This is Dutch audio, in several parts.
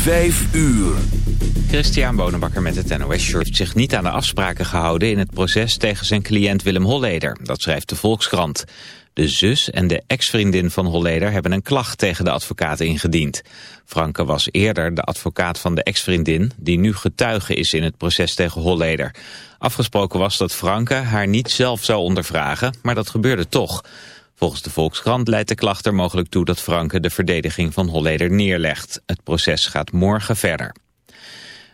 Vijf uur. Christian Bonenbakker met het NOS Short heeft zich niet aan de afspraken gehouden in het proces tegen zijn cliënt Willem Holleder. Dat schrijft de Volkskrant. De zus en de ex-vriendin van Holleder hebben een klacht tegen de advocaat ingediend. Franke was eerder de advocaat van de ex-vriendin die nu getuige is in het proces tegen Holleder. Afgesproken was dat Franke haar niet zelf zou ondervragen, maar dat gebeurde toch. Volgens de Volkskrant leidt de klacht er mogelijk toe dat Franke de verdediging van Holleder neerlegt. Het proces gaat morgen verder.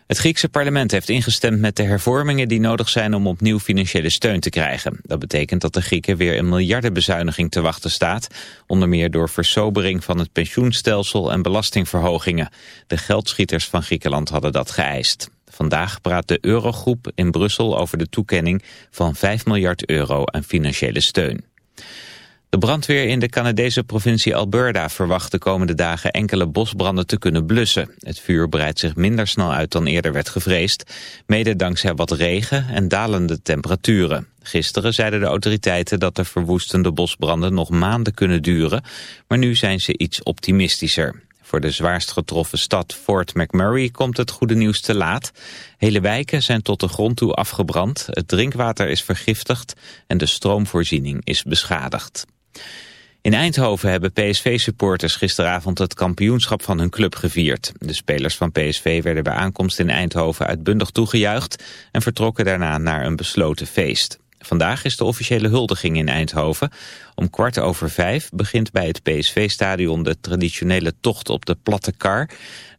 Het Griekse parlement heeft ingestemd met de hervormingen die nodig zijn om opnieuw financiële steun te krijgen. Dat betekent dat de Grieken weer een miljardenbezuiniging te wachten staat, onder meer door versobering van het pensioenstelsel en belastingverhogingen. De geldschieters van Griekenland hadden dat geëist. Vandaag praat de Eurogroep in Brussel over de toekenning van 5 miljard euro aan financiële steun. De brandweer in de Canadese provincie Alberta verwacht de komende dagen enkele bosbranden te kunnen blussen. Het vuur breidt zich minder snel uit dan eerder werd gevreesd, mede dankzij wat regen en dalende temperaturen. Gisteren zeiden de autoriteiten dat de verwoestende bosbranden nog maanden kunnen duren, maar nu zijn ze iets optimistischer. Voor de zwaarst getroffen stad Fort McMurray komt het goede nieuws te laat. Hele wijken zijn tot de grond toe afgebrand, het drinkwater is vergiftigd en de stroomvoorziening is beschadigd. In Eindhoven hebben PSV-supporters gisteravond het kampioenschap van hun club gevierd. De spelers van PSV werden bij aankomst in Eindhoven uitbundig toegejuicht en vertrokken daarna naar een besloten feest. Vandaag is de officiële huldiging in Eindhoven. Om kwart over vijf begint bij het PSV-stadion de traditionele tocht op de platte kar.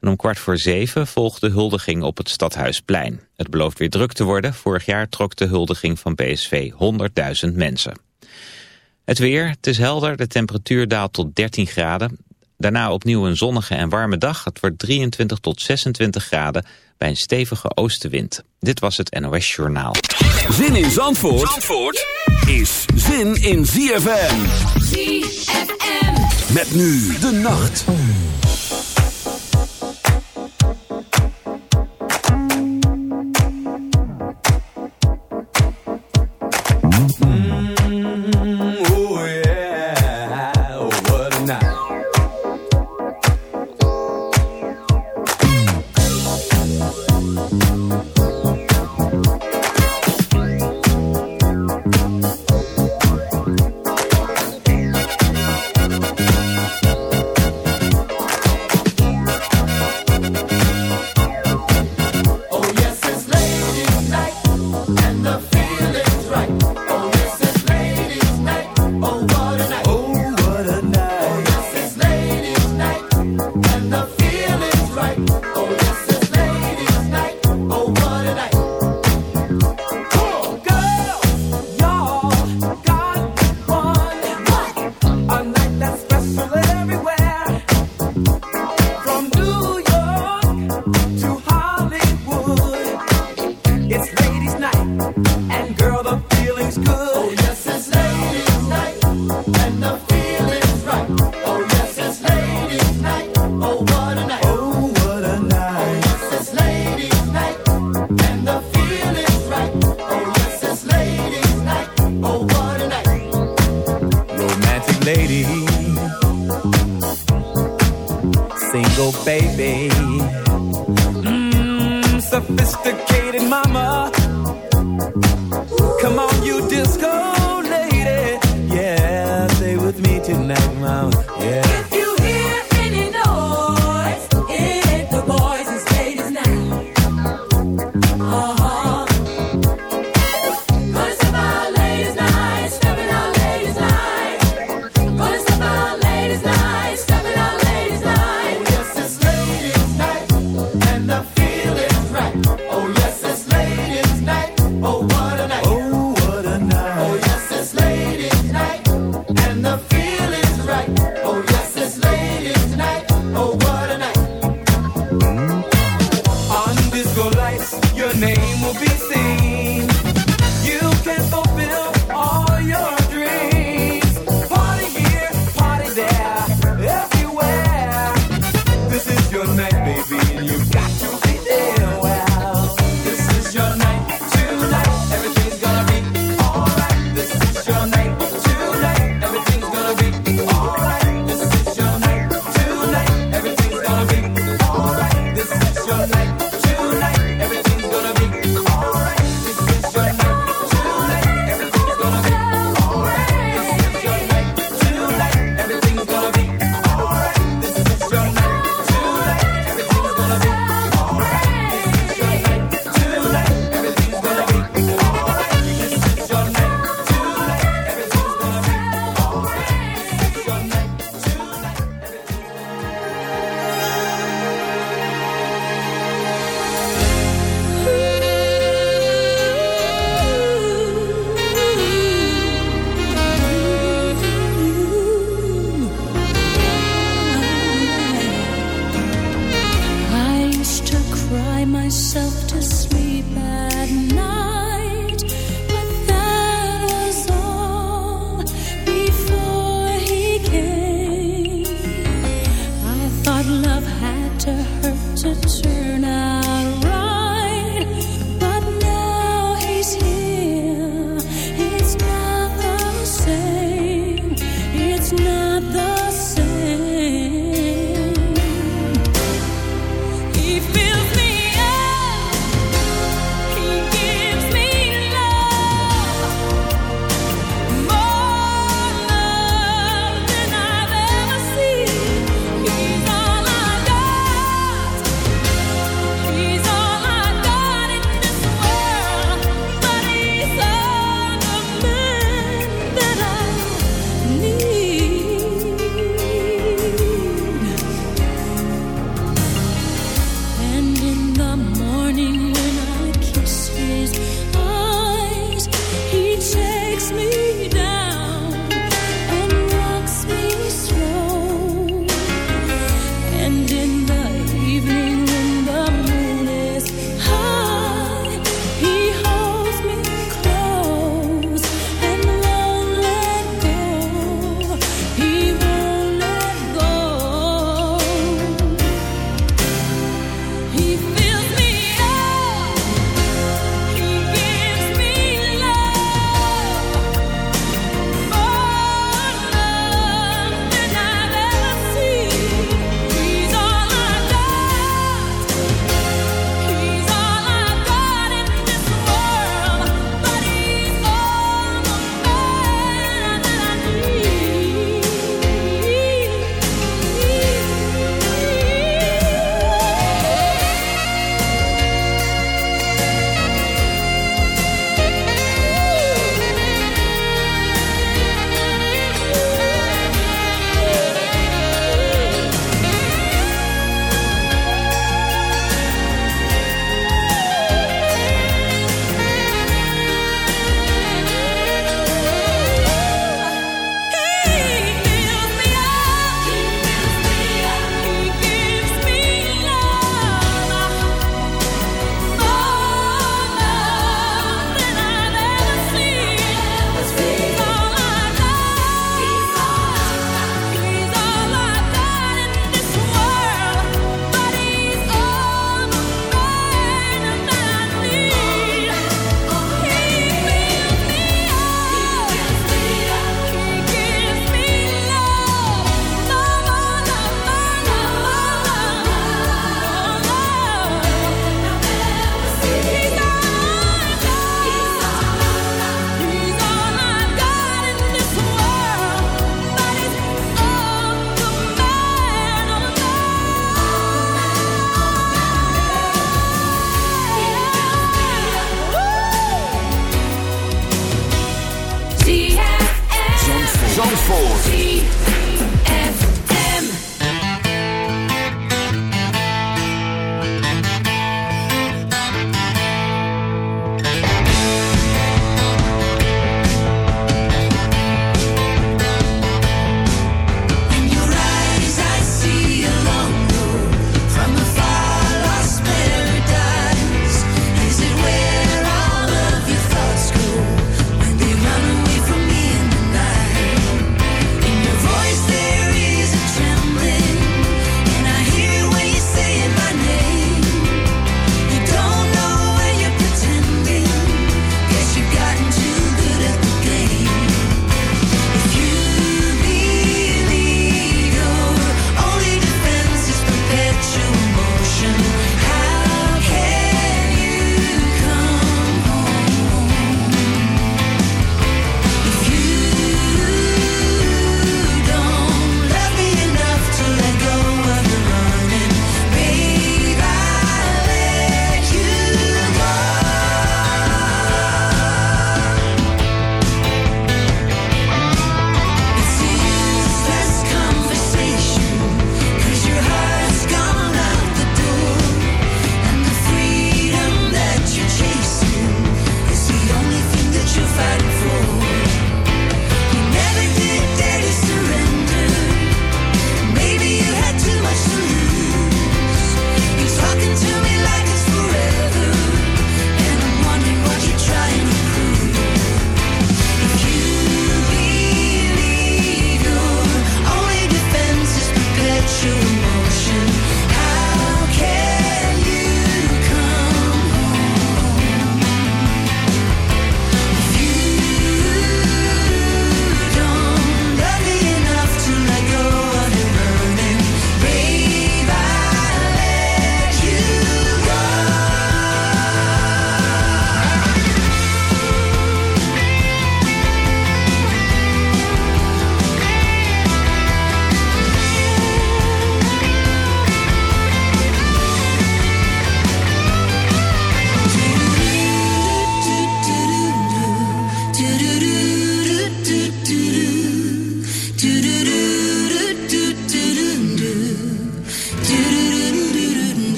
En om kwart voor zeven volgt de huldiging op het Stadhuisplein. Het belooft weer druk te worden. Vorig jaar trok de huldiging van PSV 100.000 mensen. Het weer, het is helder, de temperatuur daalt tot 13 graden. Daarna opnieuw een zonnige en warme dag. Het wordt 23 tot 26 graden bij een stevige oostenwind. Dit was het NOS Journaal. Zin in Zandvoort, Zandvoort is zin in ZFM. ZFM. Met nu de nacht. Mmm, sophisticated mama.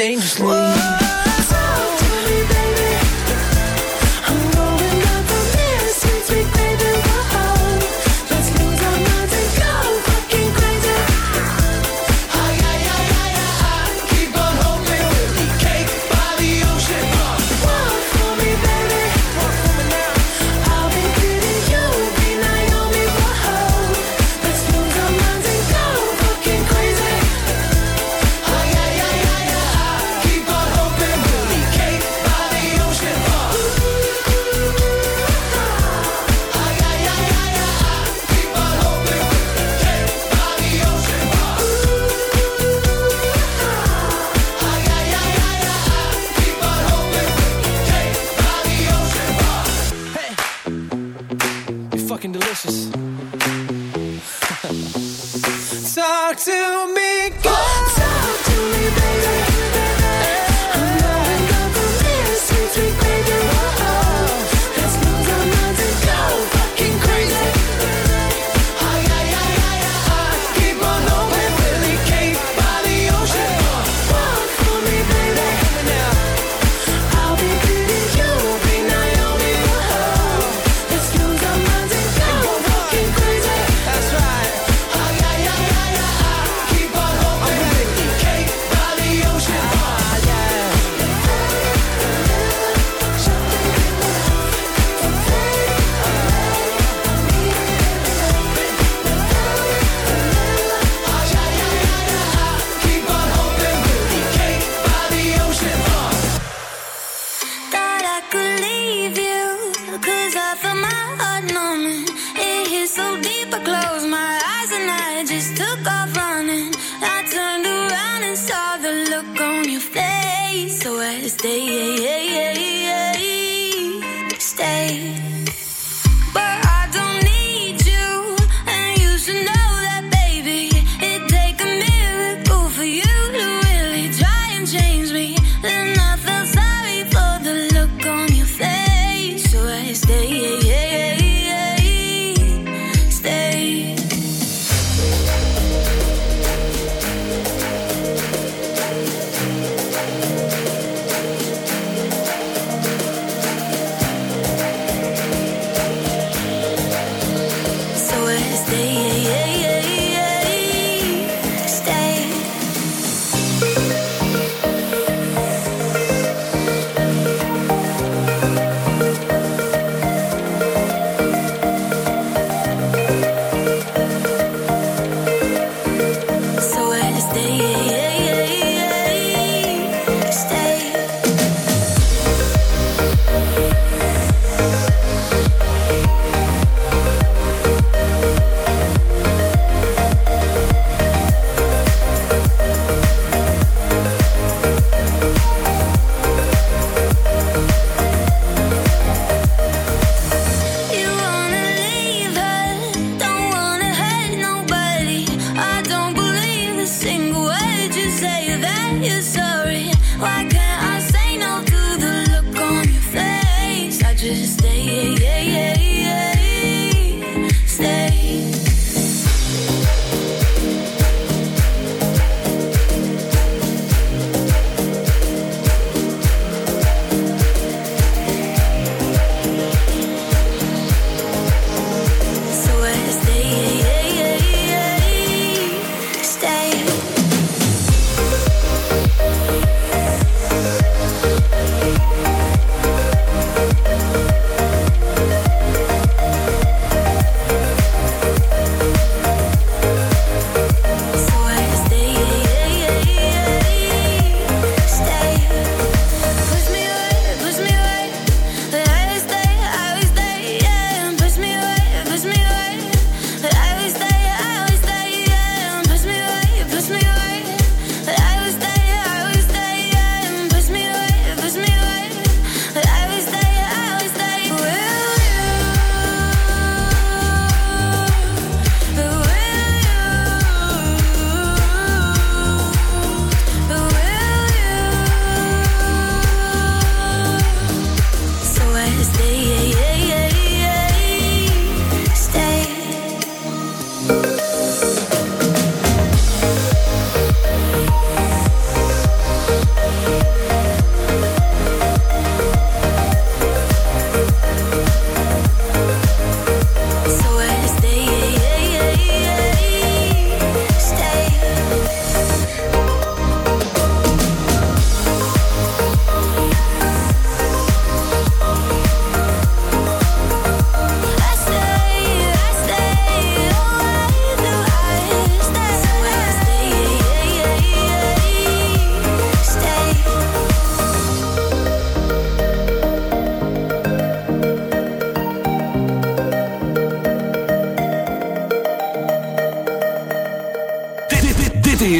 Dangerously. Talk to me, girl.